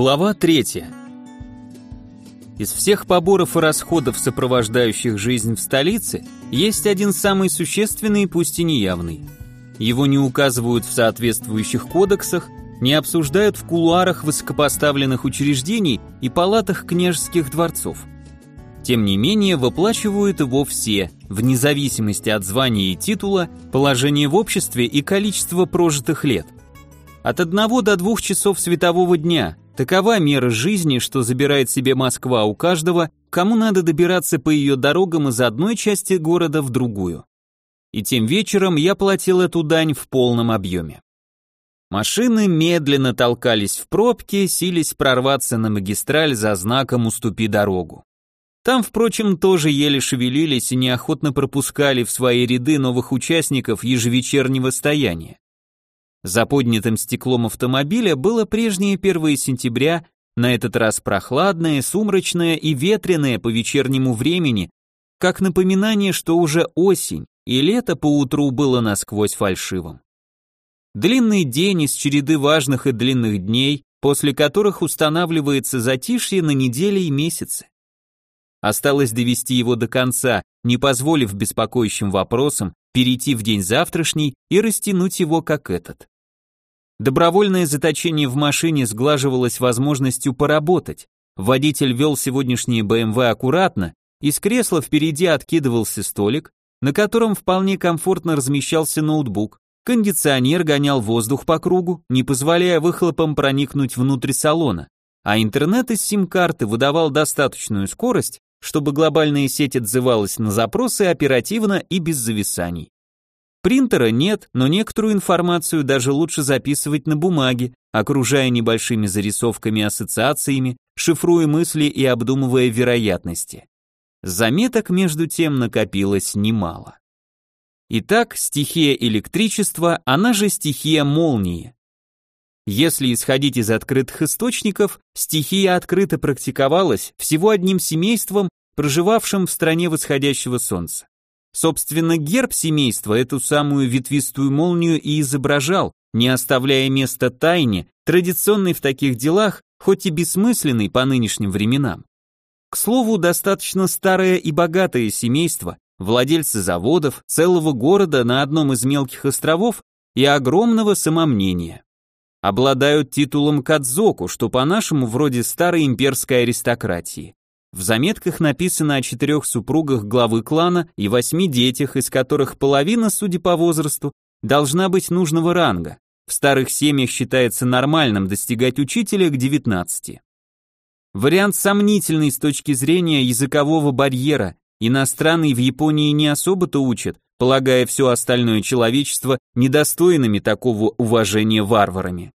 Глава 3. Из всех поборов и расходов, сопровождающих жизнь в столице, есть один самый существенный, пусть и неявный. Его не указывают в соответствующих кодексах, не обсуждают в кулуарах высокопоставленных учреждений и палатах княжеских дворцов. Тем не менее, выплачивают его все, вне зависимости от звания и титула, положения в обществе и количества прожитых лет. От одного до двух часов светового дня – Такова мера жизни, что забирает себе Москва у каждого, кому надо добираться по ее дорогам из одной части города в другую. И тем вечером я платил эту дань в полном объеме. Машины медленно толкались в пробке, сились прорваться на магистраль за знаком «Уступи дорогу». Там, впрочем, тоже еле шевелились и неохотно пропускали в свои ряды новых участников ежевечернего стояния. За поднятым стеклом автомобиля было прежнее 1 сентября, на этот раз прохладное, сумрачное и ветреное по вечернему времени, как напоминание, что уже осень, и лето поутру было насквозь фальшивым. Длинный день из череды важных и длинных дней, после которых устанавливается затишье на недели и месяцы. Осталось довести его до конца, не позволив беспокоящим вопросам перейти в день завтрашний и растянуть его как этот. Добровольное заточение в машине сглаживалось возможностью поработать. Водитель вел сегодняшнее БМВ аккуратно, из кресла впереди откидывался столик, на котором вполне комфортно размещался ноутбук. Кондиционер гонял воздух по кругу, не позволяя выхлопам проникнуть внутрь салона, а интернет из сим-карты выдавал достаточную скорость, чтобы глобальная сеть отзывалась на запросы оперативно и без зависаний. Принтера нет, но некоторую информацию даже лучше записывать на бумаге, окружая небольшими зарисовками ассоциациями, шифруя мысли и обдумывая вероятности. Заметок между тем накопилось немало. Итак, стихия электричества, она же стихия молнии. Если исходить из открытых источников, стихия открыто практиковалась всего одним семейством, проживавшим в стране восходящего солнца. Собственно, герб семейства эту самую ветвистую молнию и изображал, не оставляя места тайне, традиционной в таких делах, хоть и бессмысленной по нынешним временам. К слову, достаточно старое и богатое семейство, владельцы заводов, целого города на одном из мелких островов и огромного самомнения. Обладают титулом Кадзоку, что по-нашему вроде старой имперской аристократии. В заметках написано о четырех супругах главы клана и восьми детях, из которых половина, судя по возрасту, должна быть нужного ранга. В старых семьях считается нормальным достигать учителя к 19. Вариант сомнительный с точки зрения языкового барьера. Иностранный в Японии не особо-то учат, полагая все остальное человечество недостойными такого уважения варварами.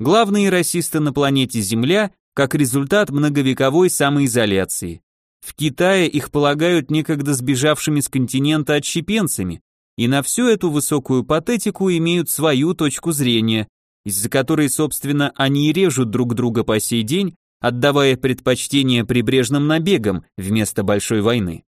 Главные расисты на планете Земля как результат многовековой самоизоляции. В Китае их полагают некогда сбежавшими с континента отщепенцами, и на всю эту высокую патетику имеют свою точку зрения, из-за которой, собственно, они и режут друг друга по сей день, отдавая предпочтение прибрежным набегам вместо большой войны.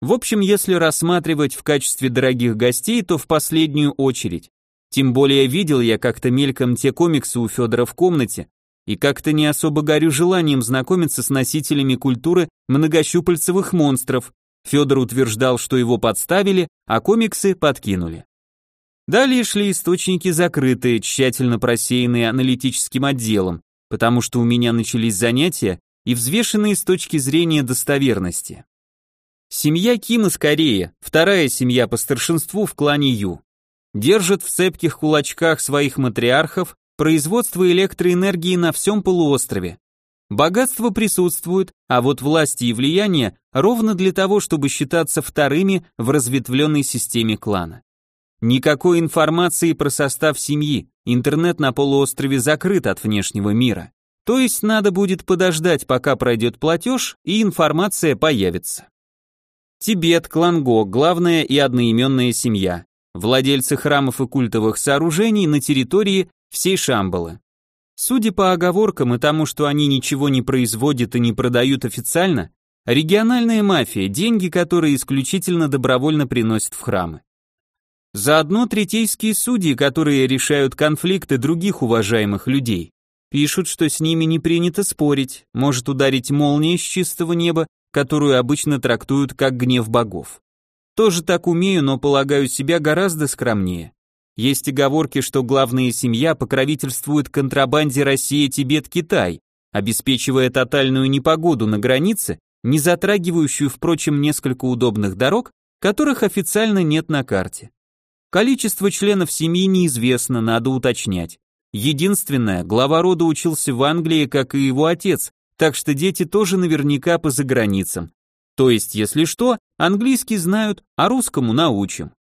В общем, если рассматривать в качестве дорогих гостей, то в последнюю очередь. Тем более видел я как-то мельком те комиксы у Федора в комнате, и как-то не особо горю желанием знакомиться с носителями культуры многощупальцевых монстров. Федор утверждал, что его подставили, а комиксы подкинули. Далее шли источники закрытые, тщательно просеянные аналитическим отделом, потому что у меня начались занятия и взвешенные с точки зрения достоверности. Семья Ким из Кореи, вторая семья по старшинству в клане Ю. Держит в цепких кулачках своих матриархов производство электроэнергии на всем полуострове. Богатство присутствует, а вот власти и влияние ровно для того, чтобы считаться вторыми в разветвленной системе клана. Никакой информации про состав семьи, интернет на полуострове закрыт от внешнего мира. То есть надо будет подождать, пока пройдет платеж, и информация появится. Тибет, Кланго, главная и одноименная семья. Владельцы храмов и культовых сооружений на территории всей Шамбалы. Судя по оговоркам и тому, что они ничего не производят и не продают официально, региональная мафия, деньги которые исключительно добровольно приносят в храмы. Заодно третейские судьи, которые решают конфликты других уважаемых людей. Пишут, что с ними не принято спорить, может ударить молния с чистого неба, которую обычно трактуют как гнев богов. Тоже так умею, но полагаю себя гораздо скромнее. Есть оговорки, что главная семья покровительствует контрабанде Россия-Тибет-Китай, обеспечивая тотальную непогоду на границе, не затрагивающую, впрочем, несколько удобных дорог, которых официально нет на карте. Количество членов семьи неизвестно, надо уточнять. Единственное, глава рода учился в Англии, как и его отец, так что дети тоже наверняка по заграницам. То есть, если что, английский знают, а русскому научим.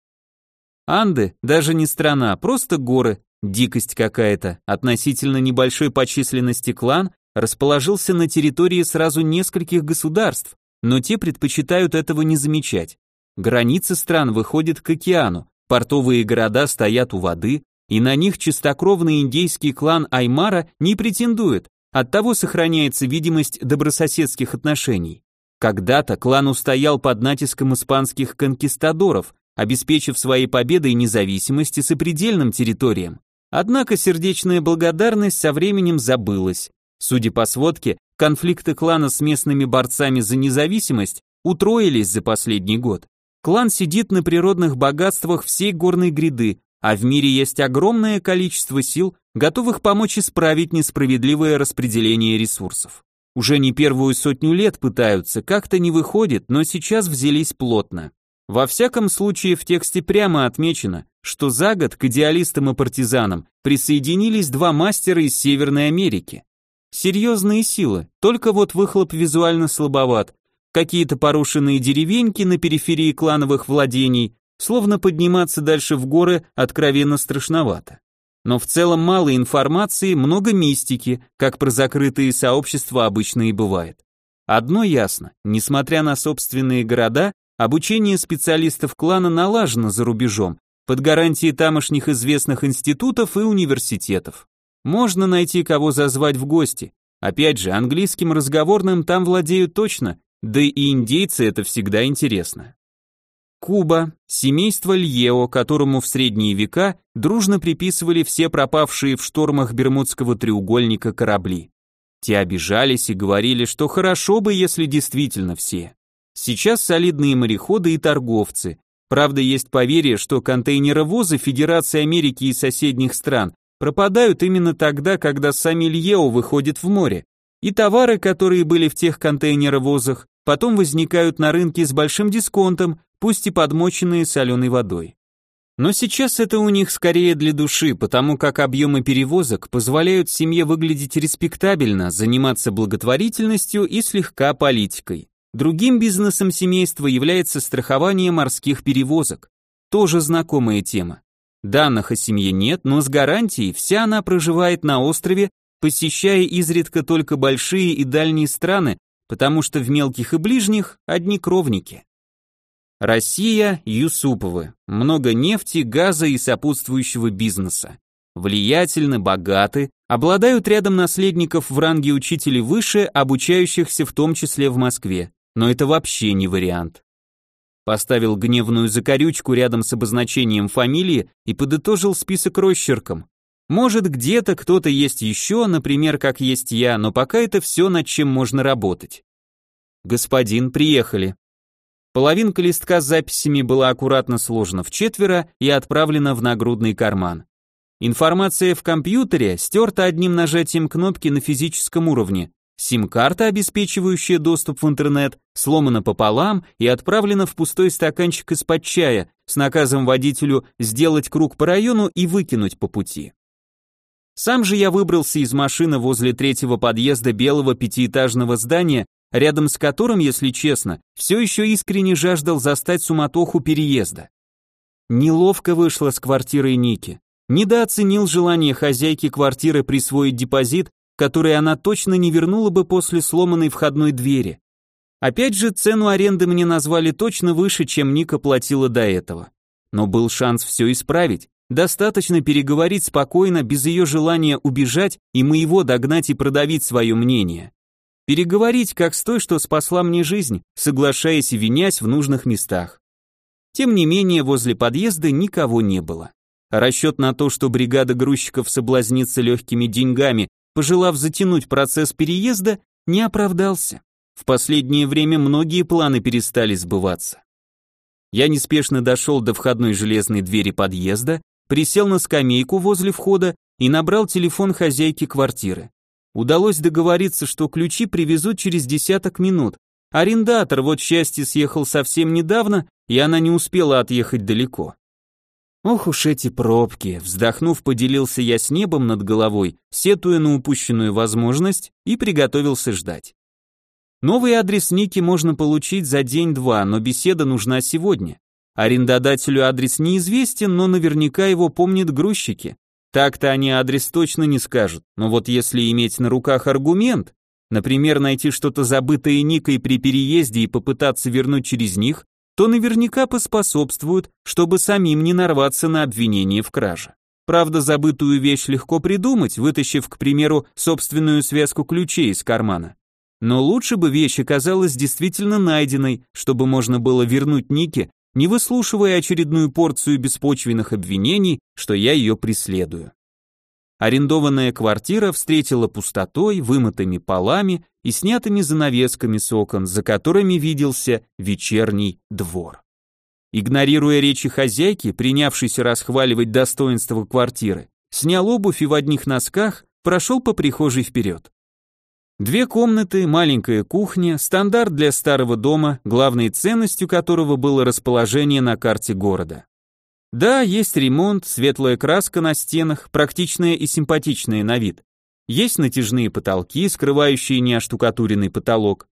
Анды даже не страна, просто горы, дикость какая-то. Относительно небольшой по численности клан расположился на территории сразу нескольких государств, но те предпочитают этого не замечать. Границы стран выходят к океану, портовые города стоят у воды, и на них чистокровный индейский клан Аймара не претендует, оттого сохраняется видимость добрососедских отношений. Когда-то клан устоял под натиском испанских конкистадоров, обеспечив своей победой независимость и сопредельным территориям. Однако сердечная благодарность со временем забылась. Судя по сводке, конфликты клана с местными борцами за независимость утроились за последний год. Клан сидит на природных богатствах всей горной гряды, а в мире есть огромное количество сил, готовых помочь исправить несправедливое распределение ресурсов. Уже не первую сотню лет пытаются, как-то не выходит, но сейчас взялись плотно. Во всяком случае в тексте прямо отмечено, что за год к идеалистам и партизанам присоединились два мастера из Северной Америки. Серьезные силы, только вот выхлоп визуально слабоват, какие-то порушенные деревеньки на периферии клановых владений, словно подниматься дальше в горы откровенно страшновато. Но в целом мало информации, много мистики, как про закрытые сообщества обычно и бывает. Одно ясно, несмотря на собственные города, обучение специалистов клана налажено за рубежом, под гарантией тамошних известных институтов и университетов. Можно найти кого зазвать в гости. Опять же, английским разговорным там владеют точно, да и индейцы это всегда интересно. Куба, семейство Льео, которому в средние века дружно приписывали все пропавшие в штормах Бермудского треугольника корабли. Те обижались и говорили, что хорошо бы, если действительно все. Сейчас солидные мореходы и торговцы. Правда, есть поверье, что контейнеровозы Федерации Америки и соседних стран пропадают именно тогда, когда сами Льео выходят в море, и товары, которые были в тех контейнеровозах, потом возникают на рынке с большим дисконтом, пусть и подмоченные соленой водой. Но сейчас это у них скорее для души, потому как объемы перевозок позволяют семье выглядеть респектабельно, заниматься благотворительностью и слегка политикой. Другим бизнесом семейства является страхование морских перевозок. Тоже знакомая тема. Данных о семье нет, но с гарантией вся она проживает на острове, посещая изредка только большие и дальние страны, потому что в мелких и ближних одни кровники. Россия, Юсуповы. Много нефти, газа и сопутствующего бизнеса. Влиятельны, богаты, обладают рядом наследников в ранге учителей выше, обучающихся в том числе в Москве. Но это вообще не вариант. Поставил гневную закорючку рядом с обозначением фамилии и подытожил список росчерком. Может, где-то кто-то есть еще, например, как есть я, но пока это все, над чем можно работать. Господин, приехали. Половинка листка с записями была аккуратно сложена в четверо и отправлена в нагрудный карман. Информация в компьютере стерта одним нажатием кнопки на физическом уровне, Сим-карта, обеспечивающая доступ в интернет, сломана пополам и отправлена в пустой стаканчик из-под чая с наказом водителю сделать круг по району и выкинуть по пути. Сам же я выбрался из машины возле третьего подъезда белого пятиэтажного здания, рядом с которым, если честно, все еще искренне жаждал застать суматоху переезда. Неловко вышло с квартирой Ники. Недооценил желание хозяйки квартиры присвоить депозит которые она точно не вернула бы после сломанной входной двери. Опять же, цену аренды мне назвали точно выше, чем Ника платила до этого. Но был шанс все исправить. Достаточно переговорить спокойно, без ее желания убежать и моего догнать и продавить свое мнение. Переговорить, как с той, что спасла мне жизнь, соглашаясь и винясь в нужных местах. Тем не менее, возле подъезда никого не было. Расчет на то, что бригада грузчиков соблазнится легкими деньгами пожелав затянуть процесс переезда, не оправдался. В последнее время многие планы перестали сбываться. Я неспешно дошел до входной железной двери подъезда, присел на скамейку возле входа и набрал телефон хозяйки квартиры. Удалось договориться, что ключи привезут через десяток минут. Арендатор, вот счастье, съехал совсем недавно, и она не успела отъехать далеко. Ох уж эти пробки, вздохнув, поделился я с небом над головой, сетуя на упущенную возможность и приготовился ждать. Новый адрес Ники можно получить за день-два, но беседа нужна сегодня. Арендодателю адрес неизвестен, но наверняка его помнят грузчики. Так-то они адрес точно не скажут, но вот если иметь на руках аргумент, например, найти что-то забытое Никой при переезде и попытаться вернуть через них, то наверняка поспособствуют, чтобы самим не нарваться на обвинение в краже. Правда, забытую вещь легко придумать, вытащив, к примеру, собственную связку ключей из кармана. Но лучше бы вещь оказалась действительно найденной, чтобы можно было вернуть Нике не выслушивая очередную порцию беспочвенных обвинений, что я ее преследую. Арендованная квартира встретила пустотой, вымытыми полами и снятыми занавесками с окон, за которыми виделся вечерний двор. Игнорируя речи хозяйки, принявшейся расхваливать достоинство квартиры, снял обувь и в одних носках прошел по прихожей вперед. Две комнаты, маленькая кухня, стандарт для старого дома, главной ценностью которого было расположение на карте города. Да, есть ремонт, светлая краска на стенах, практичная и симпатичная на вид. Есть натяжные потолки, скрывающие неоштукатуренный потолок.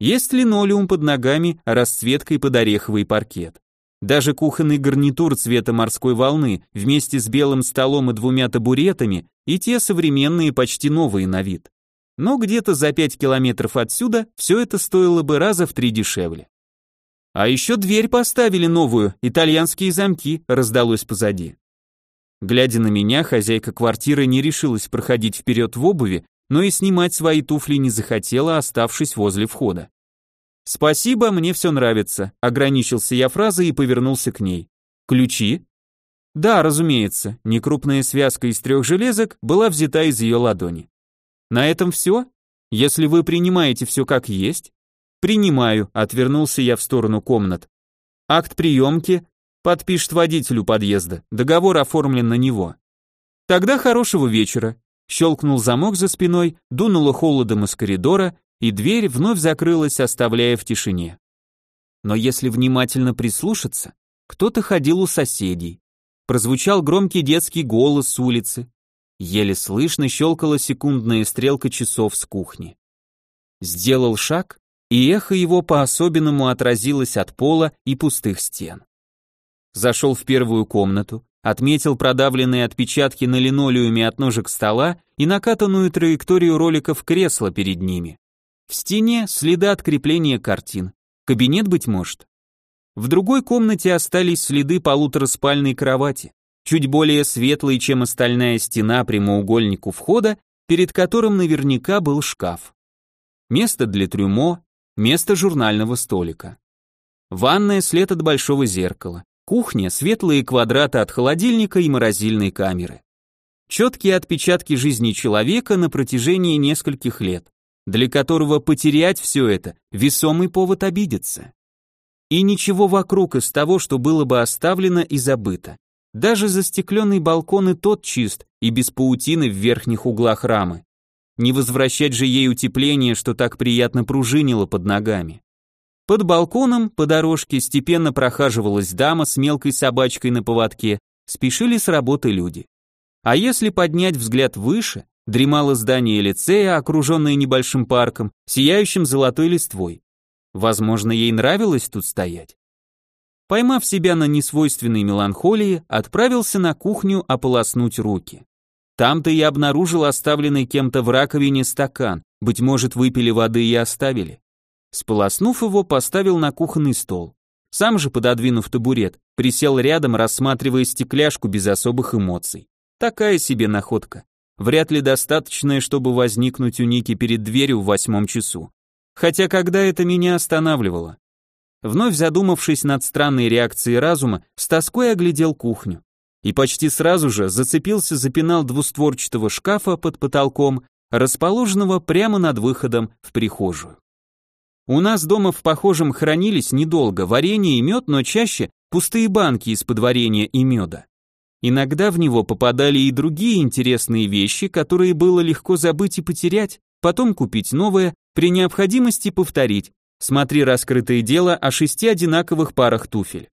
Есть линолеум под ногами, расцветкой под ореховый паркет. Даже кухонный гарнитур цвета морской волны вместе с белым столом и двумя табуретами и те современные почти новые на вид но где-то за 5 километров отсюда все это стоило бы раза в три дешевле. А еще дверь поставили новую, итальянские замки, раздалось позади. Глядя на меня, хозяйка квартиры не решилась проходить вперед в обуви, но и снимать свои туфли не захотела, оставшись возле входа. «Спасибо, мне все нравится», — ограничился я фразой и повернулся к ней. «Ключи?» «Да, разумеется», некрупная связка из трех железок была взята из ее ладони. На этом все? Если вы принимаете все как есть? Принимаю, отвернулся я в сторону комнат. Акт приемки подпишет водителю подъезда, договор оформлен на него. Тогда хорошего вечера. Щелкнул замок за спиной, дунуло холодом из коридора, и дверь вновь закрылась, оставляя в тишине. Но если внимательно прислушаться, кто-то ходил у соседей. Прозвучал громкий детский голос с улицы. Еле слышно щелкала секундная стрелка часов с кухни. Сделал шаг, и эхо его по-особенному отразилось от пола и пустых стен. Зашел в первую комнату, отметил продавленные отпечатки на линолеуме от ножек стола и накатанную траекторию роликов кресла перед ними. В стене следы от крепления картин. Кабинет, быть может. В другой комнате остались следы полутораспальной кровати чуть более светлый, чем остальная стена прямоугольнику входа, перед которым наверняка был шкаф. Место для трюмо, место журнального столика. Ванная след от большого зеркала. Кухня, светлые квадраты от холодильника и морозильной камеры. Четкие отпечатки жизни человека на протяжении нескольких лет, для которого потерять все это – весомый повод обидеться. И ничего вокруг из того, что было бы оставлено и забыто. Даже застекленный балкон и тот чист, и без паутины в верхних углах рамы. Не возвращать же ей утепление, что так приятно пружинило под ногами. Под балконом по дорожке степенно прохаживалась дама с мелкой собачкой на поводке, спешили с работы люди. А если поднять взгляд выше, дремало здание лицея, окруженное небольшим парком, сияющим золотой листвой. Возможно, ей нравилось тут стоять. Поймав себя на несвойственной меланхолии, отправился на кухню ополоснуть руки. Там-то и обнаружил оставленный кем-то в раковине стакан, быть может, выпили воды и оставили. Сполоснув его, поставил на кухонный стол. Сам же, пододвинув табурет, присел рядом, рассматривая стекляшку без особых эмоций. Такая себе находка. Вряд ли достаточная, чтобы возникнуть у Ники перед дверью в восьмом часу. Хотя когда это меня останавливало? Вновь задумавшись над странной реакцией разума, с тоской оглядел кухню. И почти сразу же зацепился за пенал двустворчатого шкафа под потолком, расположенного прямо над выходом в прихожую. У нас дома в похожем хранились недолго варенье и мед, но чаще пустые банки из-под варенья и меда. Иногда в него попадали и другие интересные вещи, которые было легко забыть и потерять, потом купить новое, при необходимости повторить. Смотри раскрытое дело о шести одинаковых парах туфель.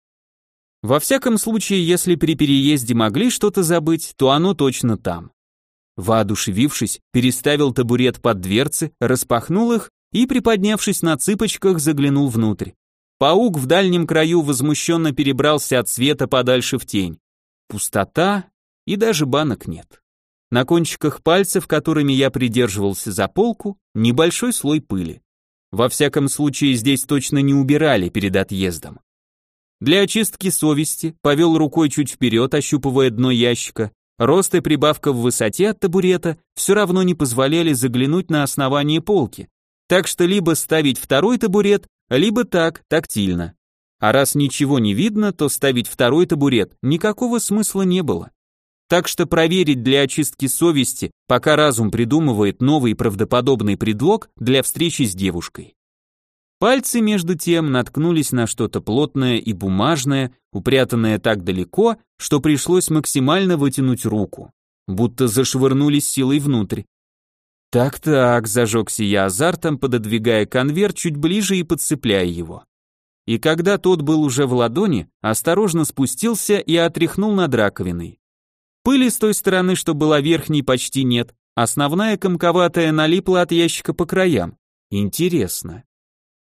Во всяком случае, если при переезде могли что-то забыть, то оно точно там. Воодушевившись, переставил табурет под дверцы, распахнул их и, приподнявшись на цыпочках, заглянул внутрь. Паук в дальнем краю возмущенно перебрался от света подальше в тень. Пустота и даже банок нет. На кончиках пальцев, которыми я придерживался за полку, небольшой слой пыли. Во всяком случае, здесь точно не убирали перед отъездом. Для очистки совести повел рукой чуть вперед, ощупывая дно ящика. Рост и прибавка в высоте от табурета все равно не позволяли заглянуть на основание полки. Так что либо ставить второй табурет, либо так, тактильно. А раз ничего не видно, то ставить второй табурет никакого смысла не было. Так что проверить для очистки совести, пока разум придумывает новый правдоподобный предлог для встречи с девушкой. Пальцы между тем наткнулись на что-то плотное и бумажное, упрятанное так далеко, что пришлось максимально вытянуть руку, будто зашвырнулись силой внутрь. Так-так, зажегся я азартом, пододвигая конверт чуть ближе и подцепляя его и когда тот был уже в ладони, осторожно спустился и отряхнул над раковиной. Пыли с той стороны, что была верхней, почти нет, основная комковатая налипла от ящика по краям. Интересно.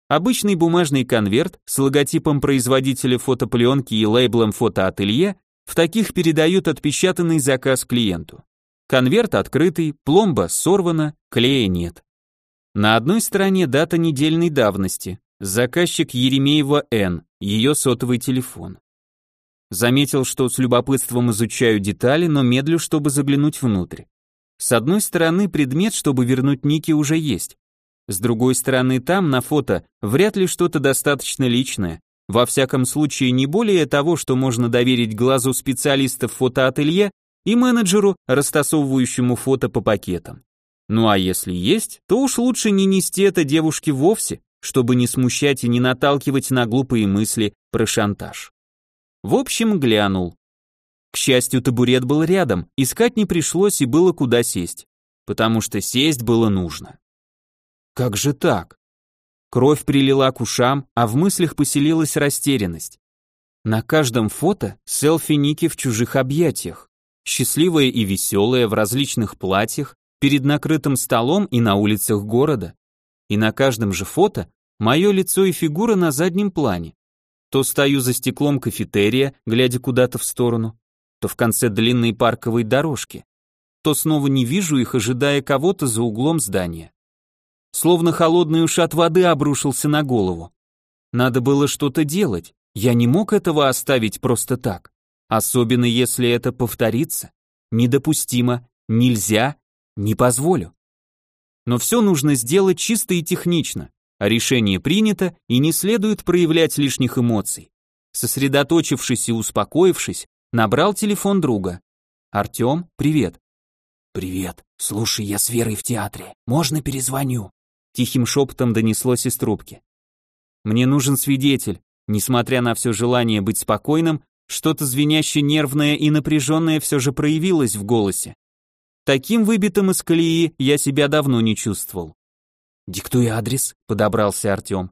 Обычный бумажный конверт с логотипом производителя фотопленки и лейблом фотоателье в таких передают отпечатанный заказ клиенту. Конверт открытый, пломба сорвана, клея нет. На одной стороне дата недельной давности, Заказчик Еремеева Н, ее сотовый телефон. Заметил, что с любопытством изучаю детали, но медлю, чтобы заглянуть внутрь. С одной стороны, предмет, чтобы вернуть Ники, уже есть. С другой стороны, там, на фото, вряд ли что-то достаточно личное. Во всяком случае, не более того, что можно доверить глазу специалистов фотоателье и менеджеру, растасовывающему фото по пакетам. Ну а если есть, то уж лучше не нести это девушке вовсе, чтобы не смущать и не наталкивать на глупые мысли про шантаж. В общем, глянул. К счастью, табурет был рядом, искать не пришлось и было куда сесть, потому что сесть было нужно. Как же так? Кровь прилила к ушам, а в мыслях поселилась растерянность. На каждом фото селфи Ники в чужих объятиях, счастливая и веселая в различных платьях, перед накрытым столом и на улицах города. И на каждом же фото мое лицо и фигура на заднем плане. То стою за стеклом кафетерия, глядя куда-то в сторону, то в конце длинной парковой дорожки, то снова не вижу их, ожидая кого-то за углом здания. Словно холодный ушат воды обрушился на голову. Надо было что-то делать, я не мог этого оставить просто так, особенно если это повторится. Недопустимо, нельзя, не позволю. Но все нужно сделать чисто и технично. Решение принято, и не следует проявлять лишних эмоций. Сосредоточившись и успокоившись, набрал телефон друга. «Артем, привет». «Привет. Слушай, я с Верой в театре. Можно перезвоню?» Тихим шепотом донеслось из трубки. «Мне нужен свидетель». Несмотря на все желание быть спокойным, что-то звеняще нервное и напряженное все же проявилось в голосе. Таким выбитым из колеи я себя давно не чувствовал. «Диктуй адрес», — подобрался Артем.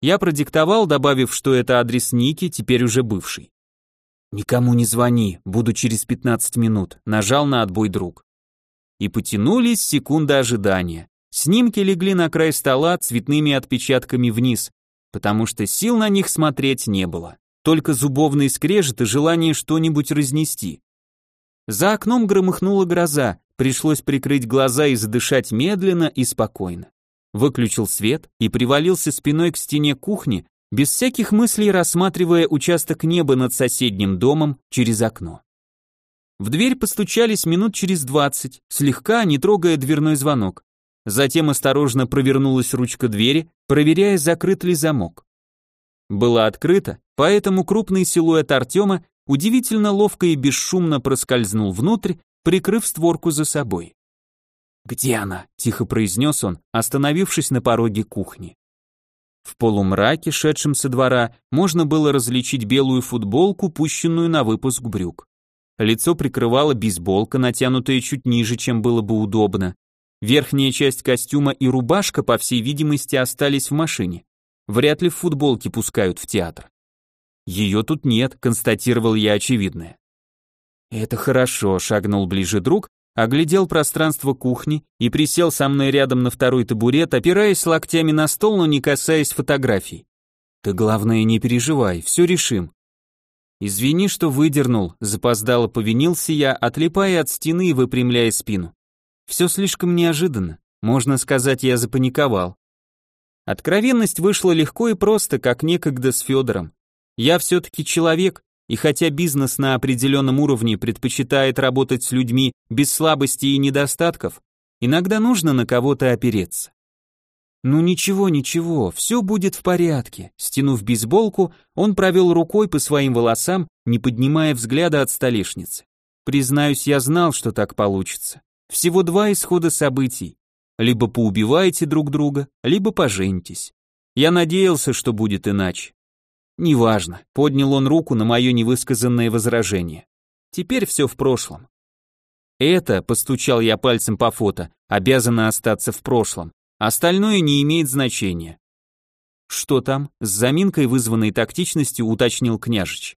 Я продиктовал, добавив, что это адрес Ники, теперь уже бывший. «Никому не звони, буду через 15 минут», — нажал на отбой друг. И потянулись секунды ожидания. Снимки легли на край стола цветными отпечатками вниз, потому что сил на них смотреть не было. Только зубовный скрежет и желание что-нибудь разнести. За окном громыхнула гроза, пришлось прикрыть глаза и задышать медленно и спокойно выключил свет и привалился спиной к стене кухни, без всяких мыслей рассматривая участок неба над соседним домом через окно. В дверь постучались минут через двадцать, слегка не трогая дверной звонок. Затем осторожно провернулась ручка двери, проверяя, закрыт ли замок. Была открыта, поэтому крупный силуэт Артема удивительно ловко и бесшумно проскользнул внутрь, прикрыв створку за собой. «Где она?» – тихо произнес он, остановившись на пороге кухни. В полумраке, шедшем со двора, можно было различить белую футболку, пущенную на выпуск брюк. Лицо прикрывала бейсболка, натянутая чуть ниже, чем было бы удобно. Верхняя часть костюма и рубашка, по всей видимости, остались в машине. Вряд ли в футболке пускают в театр. Ее тут нет, констатировал я очевидное. Это хорошо, шагнул ближе друг, оглядел пространство кухни и присел со мной рядом на второй табурет, опираясь локтями на стол, но не касаясь фотографий. Ты главное не переживай, все решим. Извини, что выдернул, запоздало повинился я, отлипая от стены и выпрямляя спину. Все слишком неожиданно, можно сказать, я запаниковал. Откровенность вышла легко и просто, как некогда с Федором. Я все-таки человек, и хотя бизнес на определенном уровне предпочитает работать с людьми без слабостей и недостатков, иногда нужно на кого-то опереться. Ну ничего, ничего, все будет в порядке. Стянув бейсболку, он провел рукой по своим волосам, не поднимая взгляда от столешницы. Признаюсь, я знал, что так получится. Всего два исхода событий. Либо поубиваете друг друга, либо поженитесь. Я надеялся, что будет иначе. Неважно, поднял он руку на мое невысказанное возражение. Теперь все в прошлом. Это, постучал я пальцем по фото, обязано остаться в прошлом. Остальное не имеет значения. Что там? С заминкой, вызванной тактичностью, уточнил княжич.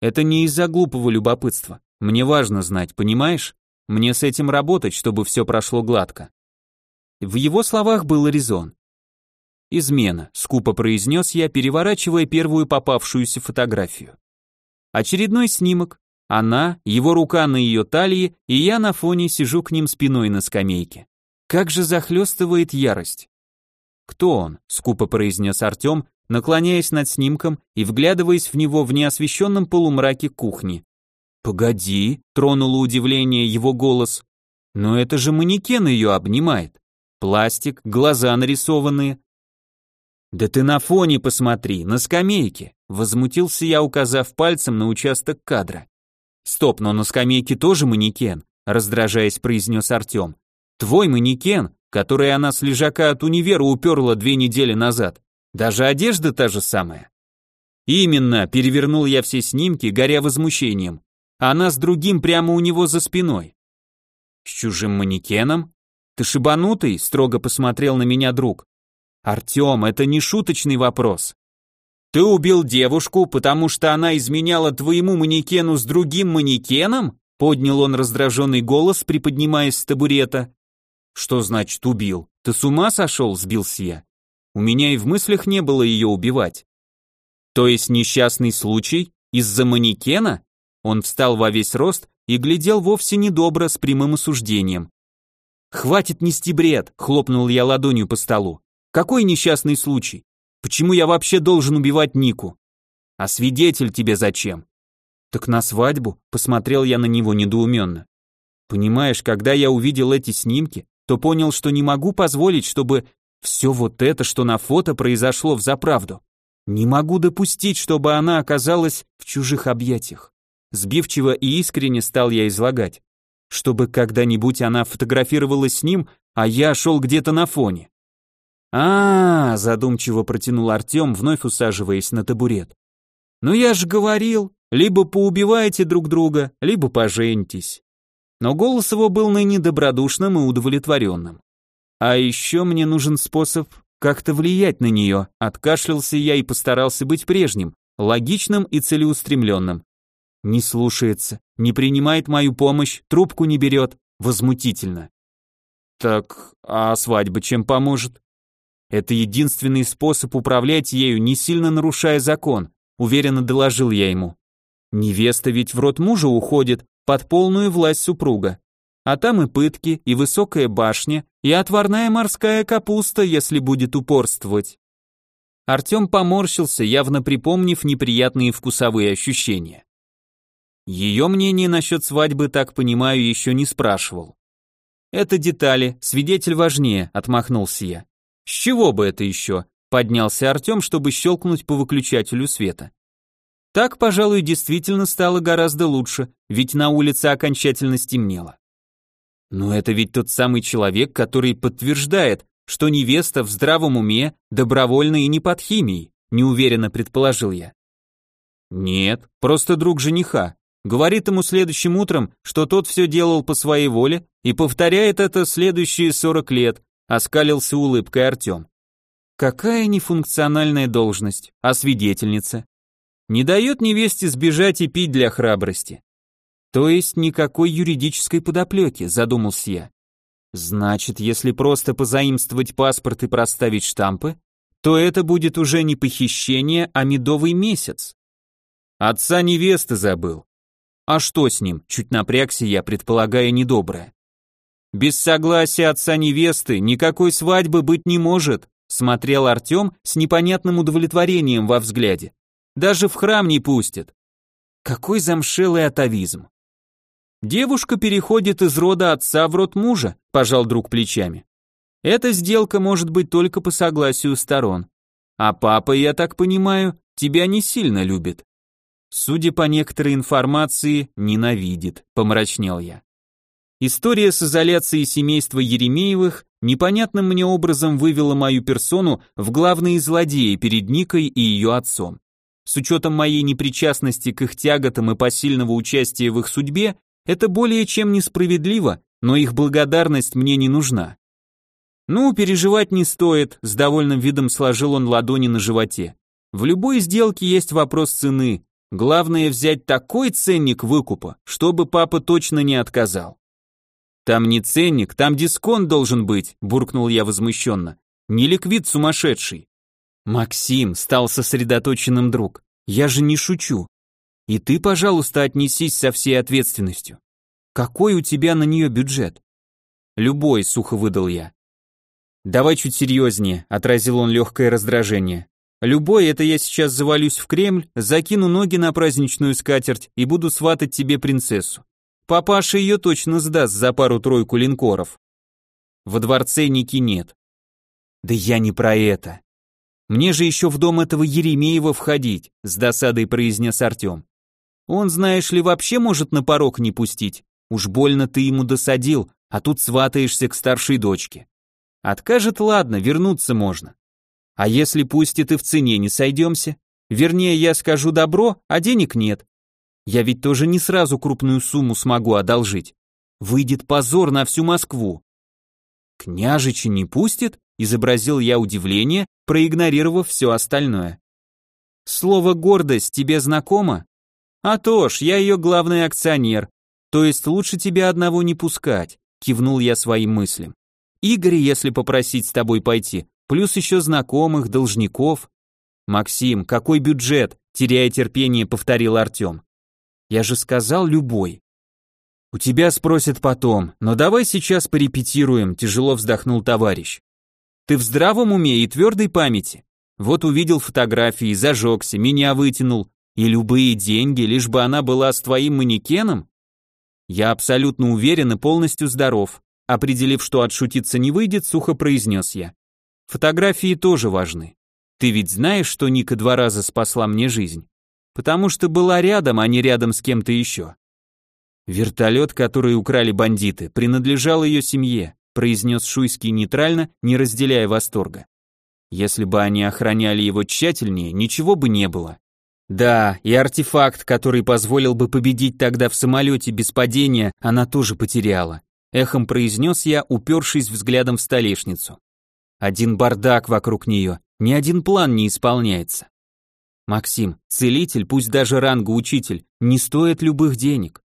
Это не из-за глупого любопытства. Мне важно знать, понимаешь? Мне с этим работать, чтобы все прошло гладко. В его словах был резон. «Измена», — скупо произнес я, переворачивая первую попавшуюся фотографию. Очередной снимок. Она, его рука на ее талии, и я на фоне сижу к ним спиной на скамейке. Как же захлестывает ярость. «Кто он?» — скупо произнес Артем, наклоняясь над снимком и вглядываясь в него в неосвещенном полумраке кухни. «Погоди», — тронуло удивление его голос. «Но это же манекен ее обнимает. Пластик, глаза нарисованные, «Да ты на фоне посмотри, на скамейке!» Возмутился я, указав пальцем на участок кадра. «Стоп, но на скамейке тоже манекен», раздражаясь, произнес Артем. «Твой манекен, который она с лежака от универа уперла две недели назад. Даже одежда та же самая». «Именно», перевернул я все снимки, горя возмущением. Она с другим прямо у него за спиной. «С чужим манекеном?» «Ты шибанутый?» строго посмотрел на меня друг. Артем, это не шуточный вопрос. Ты убил девушку, потому что она изменяла твоему манекену с другим манекеном? Поднял он раздраженный голос, приподнимаясь с табурета. Что значит убил? Ты с ума сошел? Сбился я. У меня и в мыслях не было ее убивать. То есть несчастный случай из-за манекена? Он встал во весь рост и глядел вовсе недобро с прямым осуждением. «Хватит нести бред!» — хлопнул я ладонью по столу. Какой несчастный случай? Почему я вообще должен убивать Нику? А свидетель тебе зачем? Так на свадьбу, посмотрел я на него недоуменно. Понимаешь, когда я увидел эти снимки, то понял, что не могу позволить, чтобы все вот это, что на фото, произошло в заправду. Не могу допустить, чтобы она оказалась в чужих объятиях. Сбивчиво и искренне стал я излагать. Чтобы когда-нибудь она фотографировалась с ним, а я шел где-то на фоне. А, задумчиво протянул Артем, вновь усаживаясь на табурет. Ну я же говорил, либо поубивайте друг друга, либо поженитесь. Но голос его был ныне добродушным и удовлетворенным. А еще мне нужен способ как-то влиять на нее. Откашлялся я и постарался быть прежним, логичным и целеустремленным. Не слушается, не принимает мою помощь, трубку не берет. Возмутительно. Так, а свадьба чем поможет? Это единственный способ управлять ею, не сильно нарушая закон, уверенно доложил я ему. Невеста ведь в рот мужа уходит под полную власть супруга. А там и пытки, и высокая башня, и отварная морская капуста, если будет упорствовать. Артем поморщился, явно припомнив неприятные вкусовые ощущения. Ее мнение насчет свадьбы, так понимаю, еще не спрашивал. Это детали, свидетель важнее, отмахнулся я. С чего бы это еще? Поднялся Артем, чтобы щелкнуть по выключателю света. Так, пожалуй, действительно стало гораздо лучше, ведь на улице окончательно стемнело. Но это ведь тот самый человек, который подтверждает, что невеста в здравом уме, добровольно и не под химией, неуверенно предположил я. Нет, просто друг жениха. Говорит ему следующим утром, что тот все делал по своей воле и повторяет это следующие 40 лет, оскалился улыбкой Артем. Какая нефункциональная должность, а свидетельница? Не дает невесте сбежать и пить для храбрости. То есть никакой юридической подоплеки, задумался я. Значит, если просто позаимствовать паспорт и проставить штампы, то это будет уже не похищение, а медовый месяц. Отца невесты забыл. А что с ним? Чуть напрягся я, предполагая недоброе. Без согласия отца невесты никакой свадьбы быть не может, смотрел Артем с непонятным удовлетворением во взгляде. Даже в храм не пустят. Какой замшелый атовизм. Девушка переходит из рода отца в род мужа, пожал друг плечами. Эта сделка может быть только по согласию сторон. А папа, я так понимаю, тебя не сильно любит. Судя по некоторой информации, ненавидит, помрачнел я. История с изоляцией семейства Еремеевых непонятным мне образом вывела мою персону в главные злодеи перед Никой и ее отцом. С учетом моей непричастности к их тяготам и посильного участия в их судьбе, это более чем несправедливо, но их благодарность мне не нужна. Ну, переживать не стоит, с довольным видом сложил он ладони на животе. В любой сделке есть вопрос цены, Главное взять такой ценник выкупа, чтобы папа точно не отказал. Там не ценник, там дисконт должен быть, буркнул я возмущенно. Не ликвид сумасшедший. Максим стал сосредоточенным друг. Я же не шучу. И ты, пожалуйста, отнесись со всей ответственностью. Какой у тебя на нее бюджет? Любой, сухо выдал я. Давай чуть серьезнее, отразил он легкое раздражение. Любой, это я сейчас завалюсь в Кремль, закину ноги на праздничную скатерть и буду сватать тебе принцессу. Папаша ее точно сдаст за пару-тройку линкоров. Во дворце Ники нет. Да я не про это. Мне же еще в дом этого Еремеева входить, с досадой произнес Артем. Он, знаешь ли, вообще может на порог не пустить. Уж больно ты ему досадил, а тут сватаешься к старшей дочке. Откажет, ладно, вернуться можно. А если пустит и в цене не сойдемся? Вернее, я скажу добро, а денег нет. Я ведь тоже не сразу крупную сумму смогу одолжить. Выйдет позор на всю Москву. Княжича не пустит? Изобразил я удивление, проигнорировав все остальное. Слово «гордость» тебе знакомо? А то ж, я ее главный акционер. То есть лучше тебя одного не пускать, кивнул я своим мыслям. Игорь, если попросить с тобой пойти, плюс еще знакомых, должников. Максим, какой бюджет? Теряя терпение, повторил Артем. Я же сказал любой. У тебя спросят потом, но давай сейчас порепетируем, тяжело вздохнул товарищ. Ты в здравом уме и твердой памяти? Вот увидел фотографии, зажегся, меня вытянул, и любые деньги, лишь бы она была с твоим манекеном? Я абсолютно уверен и полностью здоров. Определив, что отшутиться не выйдет, сухо произнес я. Фотографии тоже важны. Ты ведь знаешь, что Ника два раза спасла мне жизнь? Потому что была рядом, а не рядом с кем-то еще. Вертолет, который украли бандиты, принадлежал ее семье, произнес Шуйский нейтрально, не разделяя восторга. Если бы они охраняли его тщательнее, ничего бы не было. Да, и артефакт, который позволил бы победить тогда в самолете без падения, она тоже потеряла. Эхом произнес я, упершись взглядом в столешницу. Один бардак вокруг нее, ни один план не исполняется. Максим, целитель, пусть даже ранга учитель, не стоит любых денег.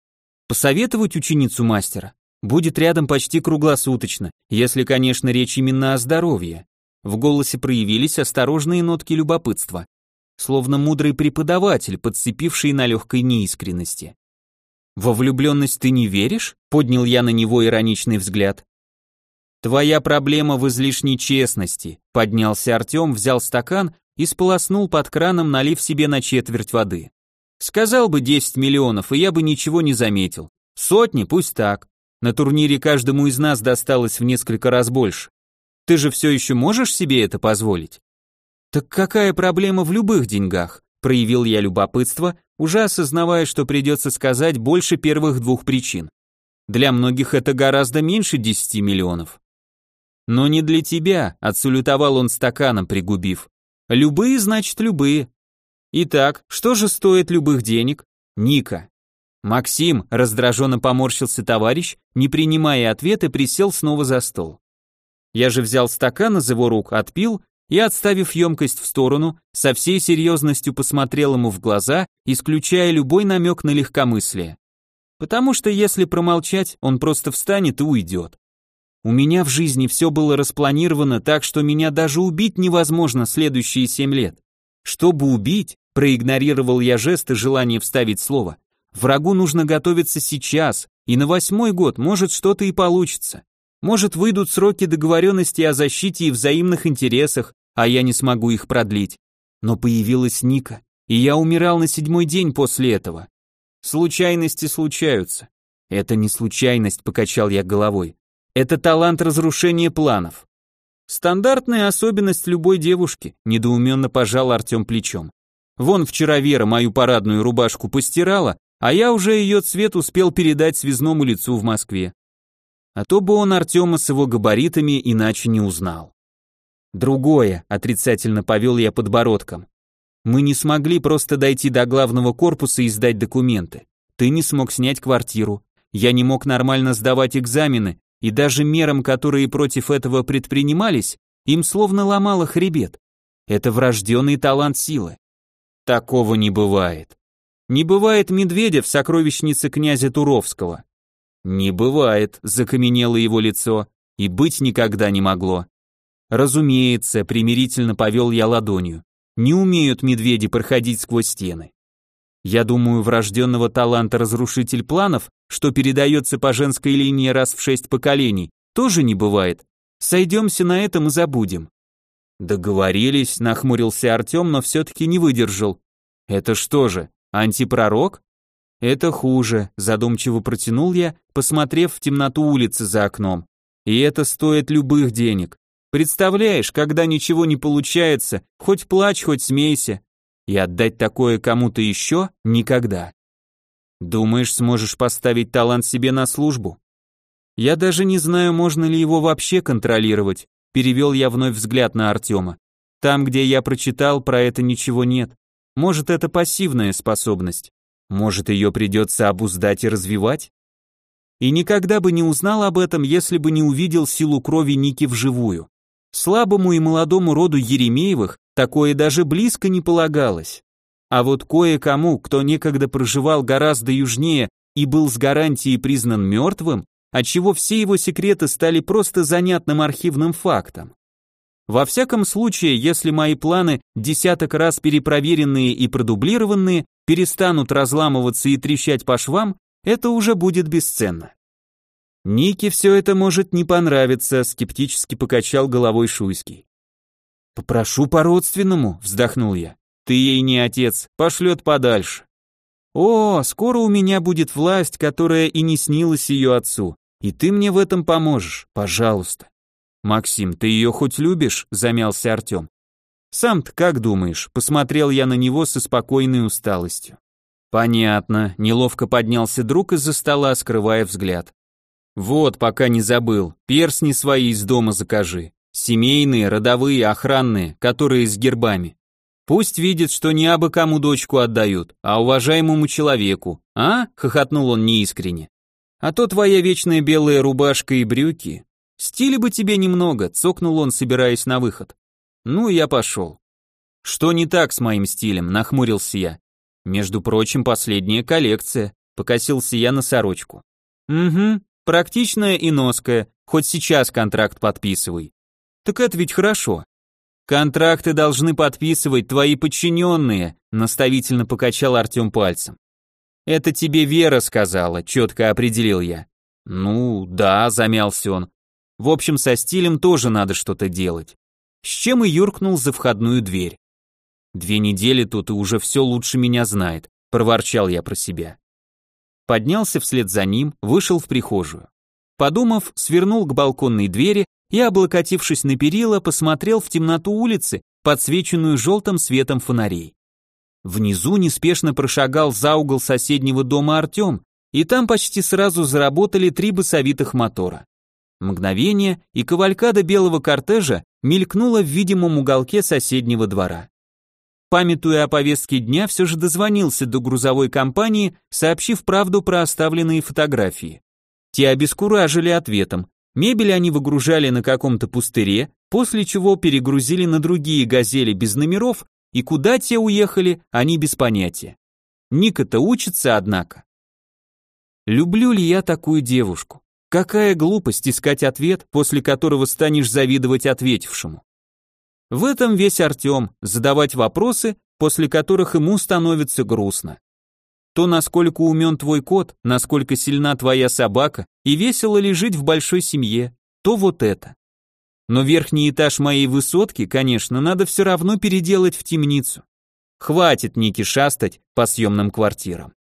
Посоветовать ученицу мастера будет рядом почти круглосуточно, если, конечно, речь именно о здоровье. В голосе проявились осторожные нотки любопытства, словно мудрый преподаватель, подцепивший на легкой неискренности. «Во влюбленность ты не веришь?» — поднял я на него ироничный взгляд. «Твоя проблема в излишней честности», — поднялся Артем, взял стакан и сполоснул под краном, налив себе на четверть воды. «Сказал бы 10 миллионов, и я бы ничего не заметил. Сотни, пусть так. На турнире каждому из нас досталось в несколько раз больше. Ты же все еще можешь себе это позволить?» «Так какая проблема в любых деньгах?» проявил я любопытство, уже осознавая, что придется сказать больше первых двух причин. Для многих это гораздо меньше 10 миллионов. Но не для тебя, отсулютовал он стаканом, пригубив. Любые, значит, любые. Итак, что же стоит любых денег? Ника. Максим, раздраженно поморщился товарищ, не принимая ответа, присел снова за стол. Я же взял стакан из его рук, отпил и, отставив емкость в сторону, со всей серьезностью посмотрел ему в глаза, исключая любой намек на легкомыслие. Потому что если промолчать, он просто встанет и уйдет. У меня в жизни все было распланировано так, что меня даже убить невозможно следующие семь лет. Чтобы убить, проигнорировал я жест и желание вставить слово, врагу нужно готовиться сейчас, и на восьмой год может что-то и получится. Может выйдут сроки договоренности о защите и взаимных интересах, а я не смогу их продлить. Но появилась Ника, и я умирал на седьмой день после этого. Случайности случаются. Это не случайность, покачал я головой. Это талант разрушения планов. Стандартная особенность любой девушки, недоуменно пожал Артем плечом. Вон вчера Вера мою парадную рубашку постирала, а я уже ее цвет успел передать связному лицу в Москве. А то бы он Артема с его габаритами иначе не узнал. Другое, отрицательно повел я подбородком. Мы не смогли просто дойти до главного корпуса и сдать документы. Ты не смог снять квартиру. Я не мог нормально сдавать экзамены, и даже мерам, которые против этого предпринимались, им словно ломало хребет. Это врожденный талант силы. Такого не бывает. Не бывает медведя в сокровищнице князя Туровского. Не бывает, закаменело его лицо, и быть никогда не могло. Разумеется, примирительно повел я ладонью. Не умеют медведи проходить сквозь стены. Я думаю, врожденного таланта разрушитель планов, что передается по женской линии раз в шесть поколений, тоже не бывает. Сойдемся на этом и забудем. Договорились, нахмурился Артем, но все-таки не выдержал. Это что же, антипророк? Это хуже, задумчиво протянул я, посмотрев в темноту улицы за окном. И это стоит любых денег. Представляешь, когда ничего не получается, хоть плачь, хоть смейся, и отдать такое кому-то еще никогда. Думаешь, сможешь поставить талант себе на службу? Я даже не знаю, можно ли его вообще контролировать, перевел я вновь взгляд на Артема. Там, где я прочитал, про это ничего нет. Может, это пассивная способность. Может, ее придется обуздать и развивать? И никогда бы не узнал об этом, если бы не увидел силу крови Ники вживую. Слабому и молодому роду Еремеевых такое даже близко не полагалось. А вот кое-кому, кто некогда проживал гораздо южнее и был с гарантией признан мертвым, отчего все его секреты стали просто занятным архивным фактом. Во всяком случае, если мои планы, десяток раз перепроверенные и продублированные, перестанут разламываться и трещать по швам, это уже будет бесценно. Нике все это может не понравиться, скептически покачал головой Шуйский. Попрошу по-родственному, вздохнул я. Ты ей не отец, пошлет подальше. О, скоро у меня будет власть, которая и не снилась ее отцу, и ты мне в этом поможешь, пожалуйста. Максим, ты ее хоть любишь? замялся Артем. Сам-то как думаешь? Посмотрел я на него со спокойной усталостью. Понятно, неловко поднялся друг из-за стола, скрывая взгляд. Вот, пока не забыл, персни свои из дома закажи. Семейные, родовые, охранные, которые с гербами. Пусть видит, что не абы кому дочку отдают, а уважаемому человеку. А? Хохотнул он неискренне. А то твоя вечная белая рубашка и брюки. Стиля бы тебе немного, цокнул он, собираясь на выход. Ну, я пошел. Что не так с моим стилем, нахмурился я. Между прочим, последняя коллекция. Покосился я на сорочку. Угу, Практичная и ноская, хоть сейчас контракт подписывай. Так это ведь хорошо. Контракты должны подписывать твои подчиненные, наставительно покачал Артем пальцем. Это тебе Вера сказала, четко определил я. Ну, да, замялся он. В общем, со стилем тоже надо что-то делать. С чем и юркнул за входную дверь. Две недели тут и уже все лучше меня знает, проворчал я про себя поднялся вслед за ним, вышел в прихожую. Подумав, свернул к балконной двери и, облокотившись на перила, посмотрел в темноту улицы, подсвеченную желтым светом фонарей. Внизу неспешно прошагал за угол соседнего дома Артем, и там почти сразу заработали три басовитых мотора. Мгновение, и кавалькада белого кортежа мелькнула в видимом уголке соседнего двора. Памятуя о повестке дня, все же дозвонился до грузовой компании, сообщив правду про оставленные фотографии. Те обескуражили ответом. Мебель они выгружали на каком-то пустыре, после чего перегрузили на другие газели без номеров, и куда те уехали, они без понятия. Ника-то учится, однако. Люблю ли я такую девушку? Какая глупость искать ответ, после которого станешь завидовать ответившему. В этом весь Артем, задавать вопросы, после которых ему становится грустно. То, насколько умен твой кот, насколько сильна твоя собака, и весело ли жить в большой семье, то вот это. Но верхний этаж моей высотки, конечно, надо все равно переделать в темницу. Хватит Ники шастать по съемным квартирам.